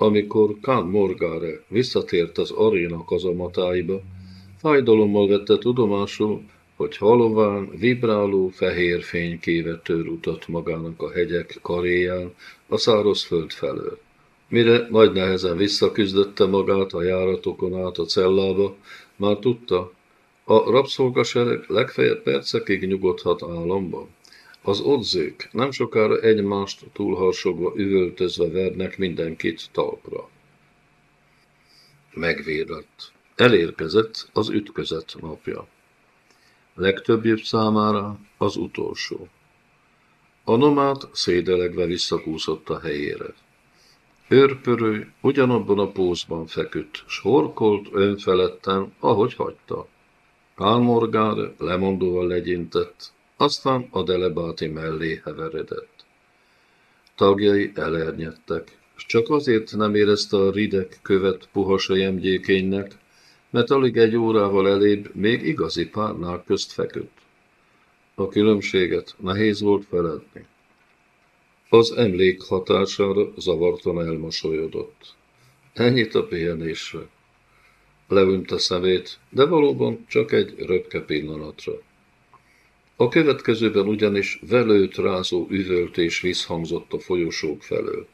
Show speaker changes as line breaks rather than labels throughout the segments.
Amikor Kán Morgare visszatért az aréna kazamatáiba, fájdalommal vette tudomásul, hogy halován, vibráló fehér fény kévető utat magának a hegyek karéján a száraz föld felől. Mire nagy nehezen visszaküzdötte magát a járatokon át a cellába, már tudta, a rabszolgasereg legfeljebb percekig nyugodhat államban. Az odzők nem sokára egymást túlharsogva üvöltözve vernek mindenkit talpra. Megvédett. Elérkezett az ütközet napja. Legtöbbjük számára az utolsó. A nomád szédelegve visszakúszott a helyére. Őrpörő ugyanabban a pózban feküdt, s horkolt önfeledten, ahogy hagyta. Kálmorgár lemondóval legyintett, aztán a delebáti mellé heveredett. Tagjai elernyedtek, s csak azért nem érezte a rideg követ puha sejemgyékénynek, mert alig egy órával elébb még igazi párnák közt feküdt. A különbséget nehéz volt feledni. Az emlék hatására zavartan elmosolyodott. Ennyit a pihenésre. A szemét, de valóban csak egy röpke pillanatra. A következőben ugyanis velőt rázó üvöltés visszhangzott a folyosók felől.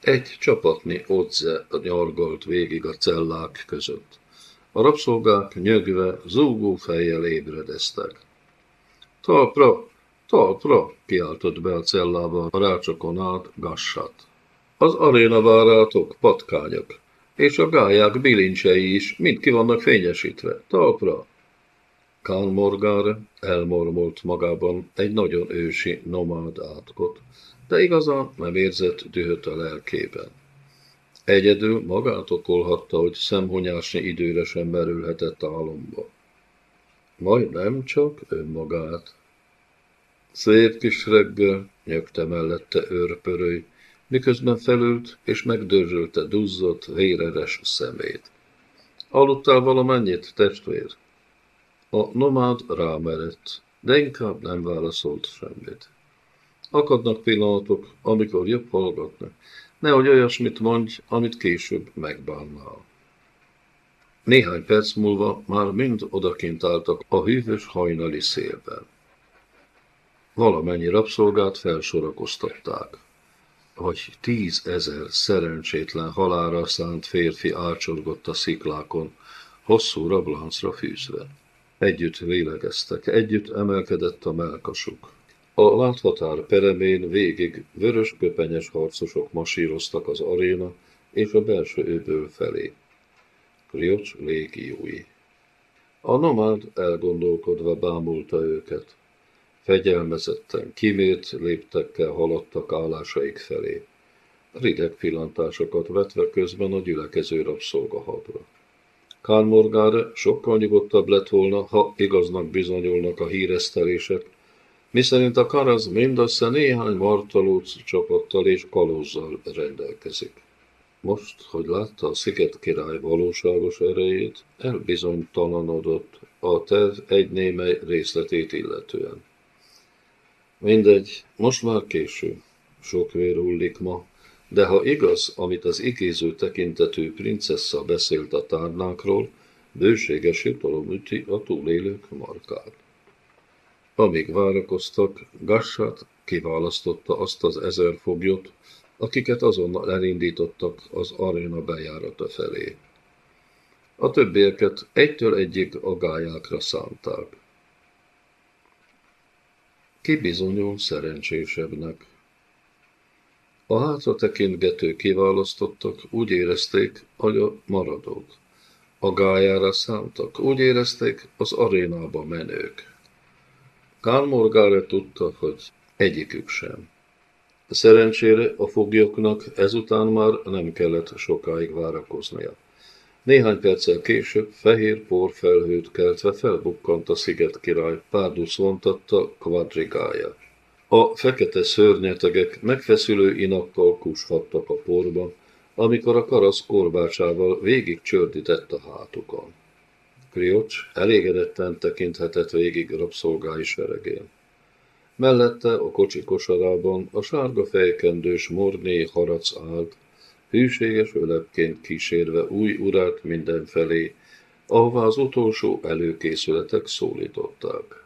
Egy csapatni odze nyargalt végig a cellák között. A rabszolgák nyögve, zúgó fejjel ébredeztek. Talpra, talpra, kiáltott be a cellába a rácsokon át Gassat. Az aréna várátok, patkányok, és a gályák bilincsei is mind ki vannak fényesítve. Talpra! Kán Morgár elmormolt magában egy nagyon ősi nomád átkot, de igazán nem érzett dühöt a lelkében. Egyedül magát okolhatta, hogy szemhonyásnyi időre sem merülhetett álomba. Majd nem csak önmagát. Szép kis reggel, nyögte mellette őrpöröly, miközben felült és megdörzsölte duzzott, véreres szemét. Aludtál valamennyit, testvér? A nomád rámerett, de inkább nem válaszolt semmit. Akadnak pillanatok, amikor jobb hallgatnak, nehogy olyasmit mondj, amit később megbánnál. Néhány perc múlva már mind odakint álltak a hűvös hajnali szélben. Valamennyi rabszolgát felsorakoztatták hogy tízezer szerencsétlen halára szánt férfi ácsorgott a sziklákon, hosszú rabláncra fűzve. Együtt lélegeztek, együtt emelkedett a melkasuk. A láthatár peremén végig vörös köpenyes harcosok masíroztak az aréna és a belső öböl felé. Kriocs légiói. A nomád elgondolkodva bámulta őket. Fegyelmezetten, kimért léptekkel haladtak állásaik felé. Rideg pillantásokat vetve közben a gyülekező rabszolgahadra. Kálmorgára sokkal nyugodtabb lett volna, ha igaznak bizonyulnak a híresztelések, miszerint a Karaz mindössze néhány martalóc csapattal és kalózzal rendelkezik. Most, hogy látta a sziget király valóságos erejét, elbizonytalanodott a terv egy némely részletét illetően. Mindegy, most már késő. Sok vér hullik ma, de ha igaz, amit az igéző tekintetű princessza beszélt a tárnákról, bőséges jutalom üti a túlélők markát. Amíg várakoztak, Gassat kiválasztotta azt az ezer foglyot, akiket azonnal elindítottak az aréna bejárata felé. A többieket egytől egyig a gályákra szánták. Ki bizonyul szerencsésebbnek? A hátra tekintgető kiválasztottak úgy érezték, hogy a maradók. A gályára szántak, úgy érezték az arénába menők. Kán tudta, hogy egyikük sem. Szerencsére a foglyoknak ezután már nem kellett sokáig várakoznia. Néhány perccel később fehér porfelhőt keltve felbukkant a sziget király, párduc vontatta kvadrigája. A fekete szörnyetegek megfeszülő inakkal kushattak a porban, amikor a karasz korbácsával végig csördített a hátukon. Kriocs elégedetten tekinthetett végig rabszolgái seregén. Mellette a kocsi kosarában a sárga fejkendős morné harac állt, hűséges ölepként kísérve új urát mindenfelé, ahová az utolsó előkészületek szólították.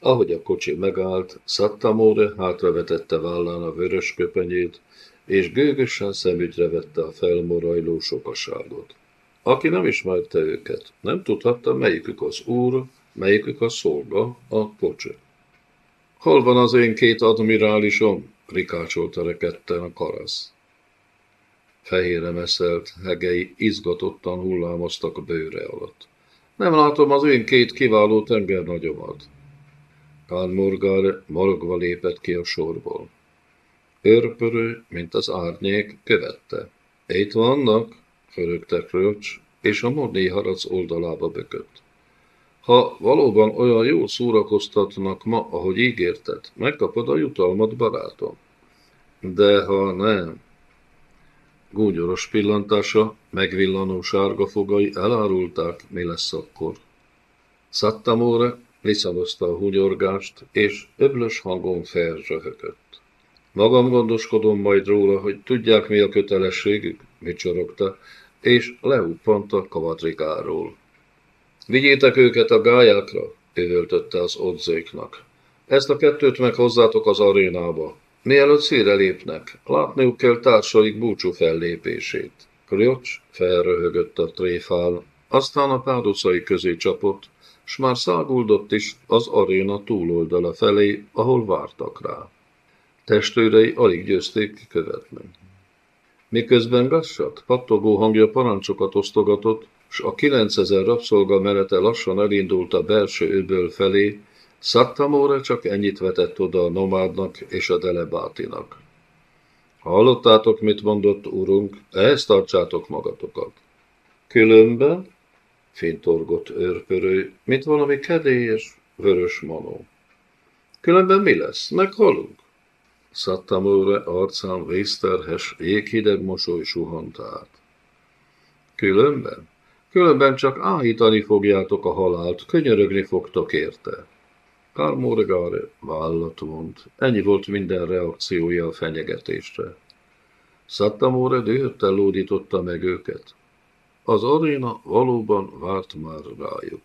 Ahogy a kocsi megállt, Szattamóre hátravetette vállán a vörös köpenyét, és gőgösen szemügyre vette a felmorajló sokaságot. Aki nem ismerte őket, nem tudhatta, melyikük az úr, melyikük a szolga, a kocsi. Hol van az én két admirálisom? rikácsolta rekedten a karasz. Fehére meszelt hegei izgatottan hullámoztak a bőre alatt. Nem látom az én két kiváló tengernagyomat. Kán morogva lépett ki a sorból. Örpörő, mint az árnyék, követte. Itt vannak, förögte Krölcs, és a morné harac oldalába bökött. Ha valóban olyan jól szórakoztatnak ma, ahogy ígérted, megkapod a jutalmat, barátom. De ha nem, gúnyoros pillantása, megvillanó sárga fogai elárulták, mi lesz akkor. Szattamóra visszadozta a húgyorgást, és öblös hangon felzsöhögött. Magam gondoskodom majd róla, hogy tudják, mi a kötelességük, mit csorogta, és leuppant a kavadrigáról. Vigyétek őket a gályákra, üvöltötte az odzéknak. Ezt a kettőt meg hozzátok az arénába. Mielőtt szíre lépnek, látniuk kell társaik búcsú fellépését. Kriocs felröhögött a tréfál, aztán a párducai közé csapott, s már száguldott is az aréna túloldala felé, ahol vártak rá. Testőrei alig győzték követni. Miközben Gassat pattogó hangja parancsokat osztogatott, s a 9000 rabszolga merete lassan elindult a belső öböl felé, Szattamóra csak ennyit vetett oda a nomádnak és a delebátinak. Hallottátok, mit mondott urunk, ehhez tartsátok magatokat. Különben, fintorgott őrpörő, mint valami kedélyes, vörös manó. Különben mi lesz? Meghalunk? Szattamóra arcán vészterhes, jéghideg mosoly suhant át. Különben? Különben csak áhítani fogjátok a halált, könyörögni fogtok érte. Karmorgare vállat vont. Ennyi volt minden reakciója a fenyegetésre. Szattamóre dühötten lódította meg őket. Az aréna valóban várt már rájuk.